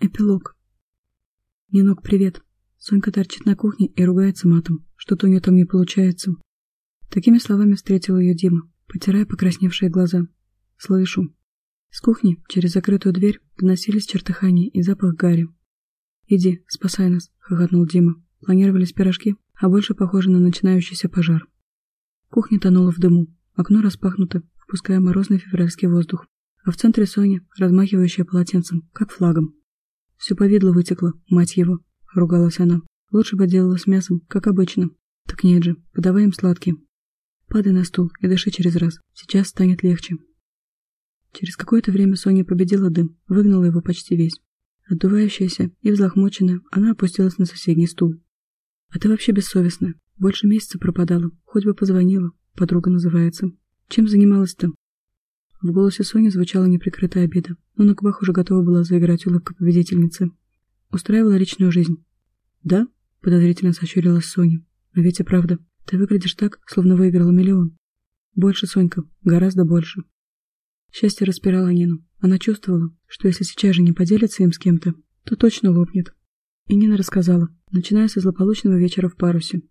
Эпилог. Нинок, привет. Сонька торчит на кухне и ругается матом. Что-то у нее там не получается. Такими словами встретил ее Дима, потирая покрасневшие глаза. Слышу. С кухни через закрытую дверь доносились чертыхания и запах гари. «Иди, спасай нас», — хохотнул Дима. Планировались пирожки, а больше похоже на начинающийся пожар. Кухня тонула в дыму, окно распахнуто, впуская морозный февральский воздух, а в центре Соня, размахивающая полотенцем, как флагом. Все повидло вытекло, мать его, ругалась она. Лучше бы делала с мясом, как обычно. Так нет же, подавай им сладкие. Падай на стул и дыши через раз. Сейчас станет легче. Через какое-то время Соня победила дым, выгнала его почти весь. Отдувающаяся и взлохмоченная, она опустилась на соседний стул. «А ты вообще бессовестная. Больше месяца пропадала. Хоть бы позвонила. Подруга называется. Чем занималась-то?» В голосе Сони звучала неприкрытая обида, но на губах уже готова была заиграть улыбка победительницы. Устраивала личную жизнь. «Да?» — подозрительно сощурилась Соня. «А ведь и правда. Ты выглядишь так, словно выиграла миллион. Больше, Сонька, гораздо больше». Счастье распирало Нину. Она чувствовала, что если сейчас же не поделится им с кем-то, то точно лопнет. И Нина рассказала, начиная со злополучного вечера в парусе.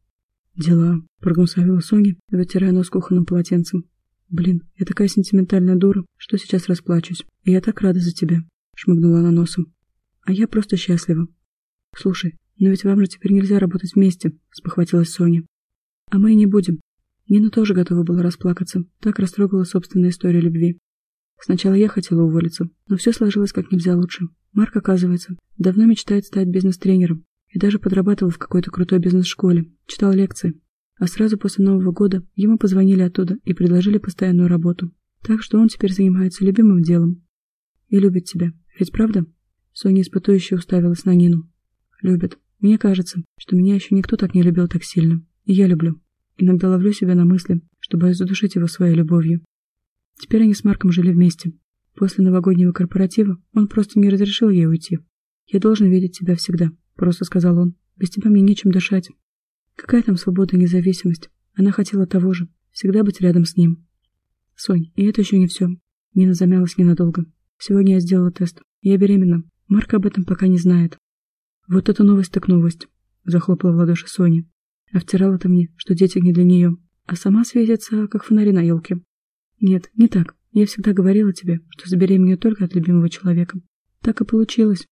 «Дела», — прогнусавила Соня, вытирая нос кухонным полотенцем. «Блин, я такая сентиментальная дура, что сейчас расплачусь. И я так рада за тебя», — шмыгнула она носом. «А я просто счастлива». «Слушай, но ведь вам же теперь нельзя работать вместе», — спохватилась Соня. «А мы и не будем». Нина тоже готова была расплакаться, так растрогала собственная история любви. Сначала я хотела уволиться, но все сложилось как нельзя лучше. Марк, оказывается, давно мечтает стать бизнес-тренером и даже подрабатывал в какой-то крутой бизнес-школе, читал лекции. А сразу после Нового года ему позвонили оттуда и предложили постоянную работу. Так что он теперь занимается любимым делом. И любит тебя. Ведь правда? Соня испытующе уставилась на Нину. Любит. Мне кажется, что меня еще никто так не любил так сильно. И я люблю. Иногда ловлю себя на мысли, что боюсь задушить его своей любовью. Теперь они с Марком жили вместе. После новогоднего корпоратива он просто не разрешил ей уйти. «Я должен видеть тебя всегда», — просто сказал он. «Без тебя мне нечем дышать». Какая там свобода и независимость? Она хотела того же, всегда быть рядом с ним. Сонь, и это еще не все. Нина замялась ненадолго. Сегодня я сделала тест. Я беременна. Марк об этом пока не знает. Вот это новость так новость, захлопала в ладоши Соня. А втирала-то мне, что дети не для нее, а сама светится, как фонари на елке. Нет, не так. Я всегда говорила тебе, что забеременею только от любимого человека. Так и получилось.